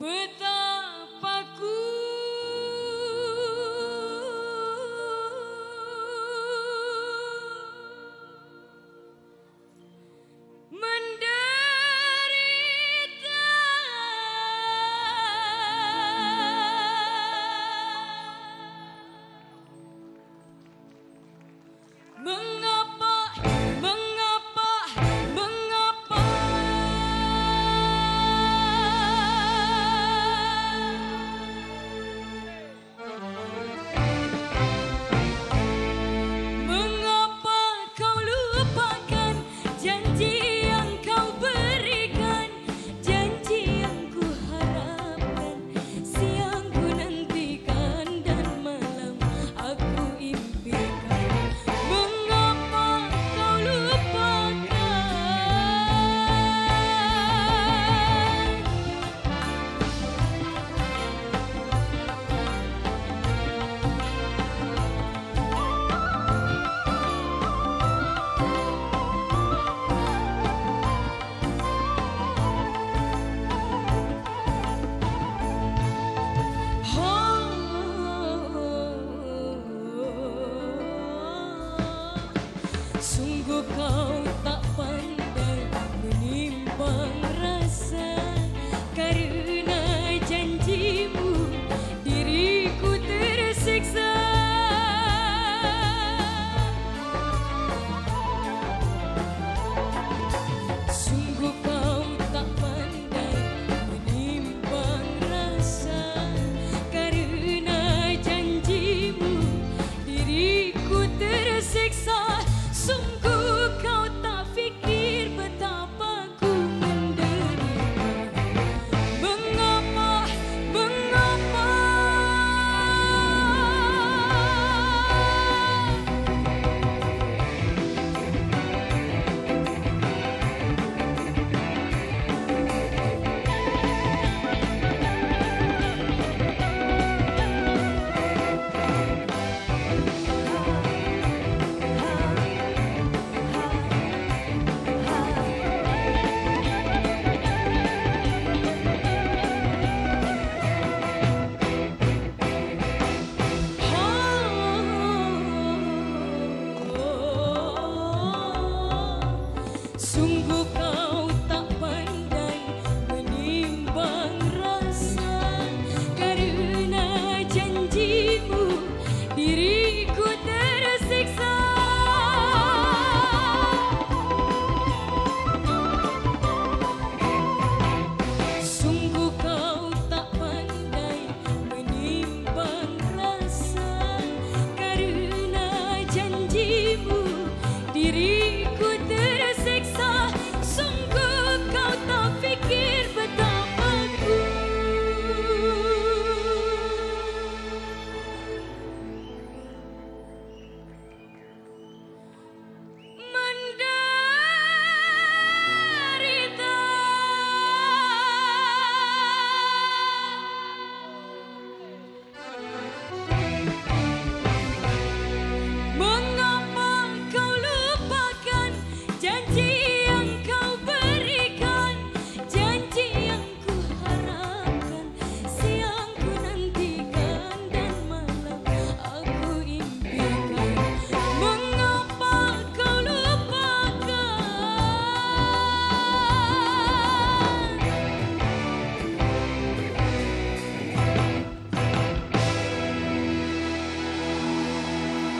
with the sungguh kau tak sungguh kau